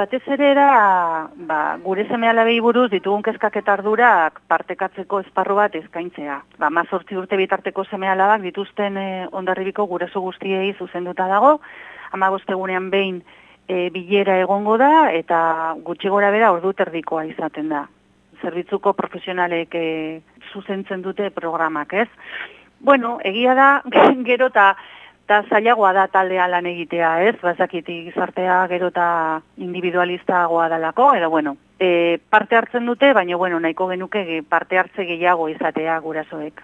batez ere da, ba, gure seme alabei buruz ditugun kezkak eta ardurak partekatzeko esparru bat eskaintzea. Ba, mazortzi urte bitarteko seme alabak dituzten e, ondarribiko guraso guztiei zuzenduta dago, ama egunean behin e, bilera egongo da eta gutxi gora bera ordu terdikoa izaten da. Zerbitzuko profesionalek e, zuzentzen dute programak, ez? Bueno, egia da, gero eta eta zailagoa da taldea lan egitea, ez? Bazakiti gizartea gero eta individualistagoa dalako, edo bueno, e, parte hartzen dute, baina bueno, nahiko genuke parte hartze gehiago izatea gurasoek.